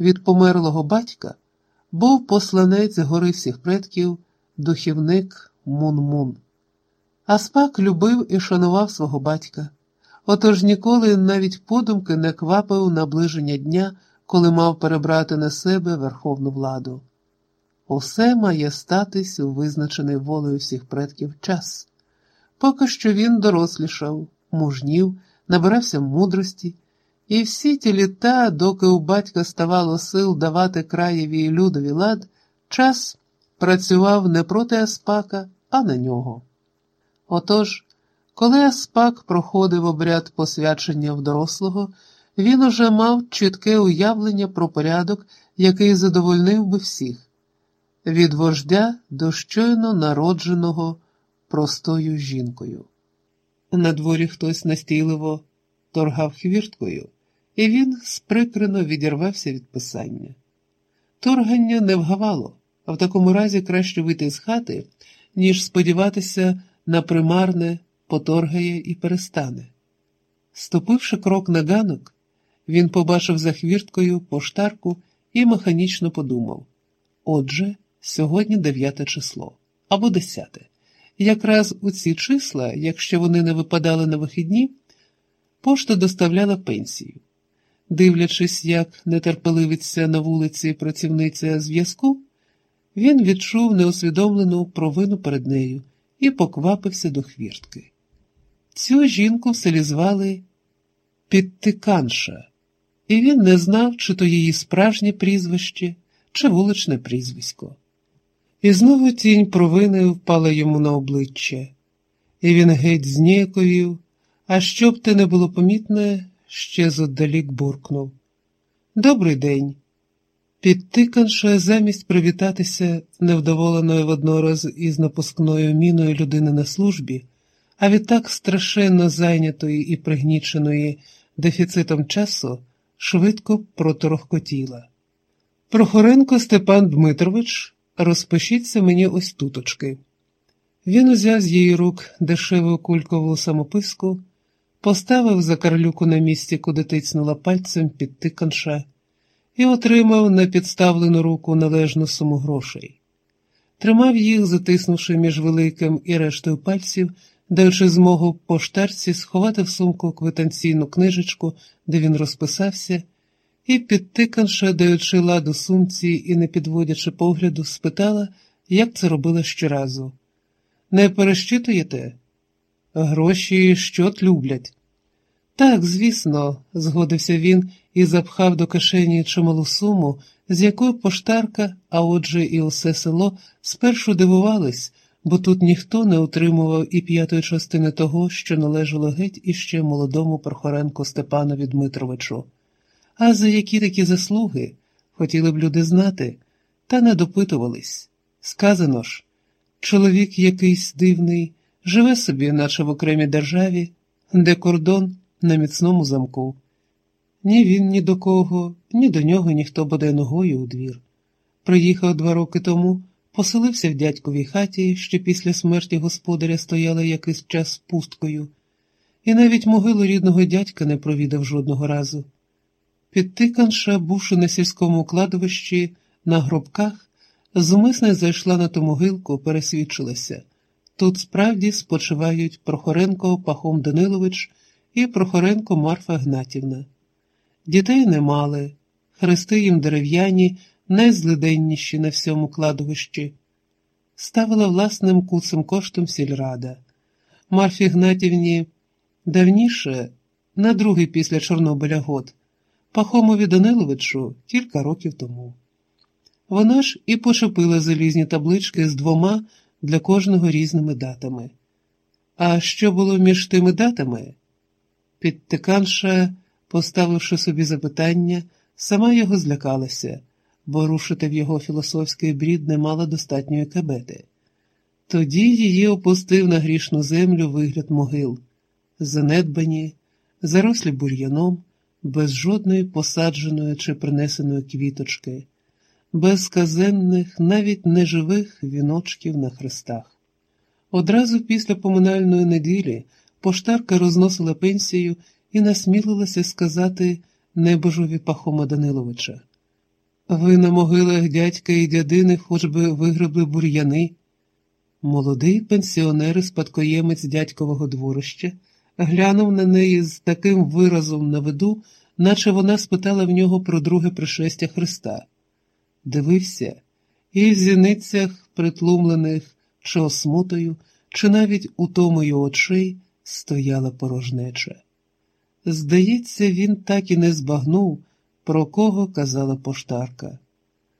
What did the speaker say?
від померлого батька був посланець гори всіх предків, духівник Мун-Мун. Аспак любив і шанував свого батька, отож ніколи навіть подумки не квапив наближення дня, коли мав перебрати на себе верховну владу. Усе має статись у визначений волею всіх предків час. Поки що він дорослішав, мужнів, набирався мудрості, і всі ті літа, доки у батька ставало сил давати краєві і людові лад, час працював не проти Аспака, а на нього. Отож, коли Аспак проходив обряд посвячення в дорослого, він уже мав чітке уявлення про порядок, який задовольнив би всіх від вождя до щойно народженого простою жінкою. На дворі хтось настійливо торгав хвірткою, і він сприкрено відірвався від писання. Торгання не вгавало, а в такому разі краще вийти з хати, ніж сподіватися на примарне, поторгає і перестане. Ступивши крок на ганок, він побачив за хвірткою поштарку і механічно подумав: отже, сьогодні дев'яте число або десяте. Якраз у ці числа, якщо вони не випадали на вихідні, пошта доставляла пенсію. Дивлячись, як нетерпеливиться на вулиці працівниця зв'язку, він відчув неусвідомлену провину перед нею і поквапився до хвіртки. Цю жінку в селі звали Підтиканша, і він не знав, чи то її справжнє прізвище, чи вуличне прізвисько. І знову тінь провини впала йому на обличчя, і він геть зніяковів, а щоб те не було помітне, ще зодалік буркнув. Добрий день. Підтиканша замість привітатися невдоволеною воднораз із напускною міною людини на службі, а відтак страшенно зайнятої і пригніченої дефіцитом часу, швидко проторохкотіла. Прохоренко Степан Дмитрович, розпишіться мені ось туточки. Він узяв з її рук дешеву кулькову самописку, поставив за карлюку на місці, куди тицнула пальцем підтиканша, і отримав на підставлену руку належну суму грошей. Тримав їх, затиснувши між великим і рештою пальців, даючи змогу поштарці сховати в сумку квитанційну книжечку, де він розписався, і, підтиканша, даючи ладу сумці і не підводячи погляду, спитала, як це робила щоразу. Не перещитуєте? Гроші щот люблять. Так, звісно, згодився він і запхав до кишені чималу суму, з якою поштарка, а отже, і усе село спершу дивувались, бо тут ніхто не утримував і п'ятої частини того, що належало геть іще молодому Прохоренку Степанові Дмитровичу. А за які такі заслуги хотіли б люди знати, та не допитувались. Сказано ж, чоловік якийсь дивний, живе собі, наче в окремій державі, де кордон на міцному замку. Ні він ні до кого, ні до нього ніхто бодай ногою у двір. Приїхав два роки тому, поселився в дядьковій хаті, що після смерті господаря стояла якийсь час пусткою, і навіть могилу рідного дядька не провідав жодного разу. Підтиканша, бувши на сільському кладовищі на гробках, зумисне зайшла на ту могилку, пересвідчилася. Тут справді спочивають Прохоренко Пахом Данилович і Прохоренко Марфа Гнатівна. Дітей не мали, хрести їм дерев'яні, найзлиденніші на всьому кладовищі. Ставила власним куцим коштом сільрада. Марфі Гнатівні давніше, на другий після Чорнобиля год, Пахомові Даниловичу кілька років тому. Вона ж і почепила залізні таблички з двома для кожного різними датами. А що було між тими датами? Підтиканша, поставивши собі запитання, сама його злякалася, бо рушити в його філософський брід не мала достатньої кабети. Тоді її опустив на грішну землю вигляд могил, занедбані, зарослі бур'яном, без жодної посадженої чи принесеної квіточки, без казенних, навіть неживих віночків на хрестах. Одразу після поминальної неділі поштарка розносила пенсію і насмілилася сказати небожові Пахома Даниловича Ви на могилах дядька і дядини хоч би вигребли бур'яни. Молодий пенсіонер і спадкоємець дядькового дворища глянув на неї з таким виразом на виду, наче вона спитала в нього про друге пришестя Христа. Дивився, і в зіницях, притлумлених чи осмутою, чи навіть утомою очей стояла порожнеча. Здається, він так і не збагнув, про кого казала поштарка.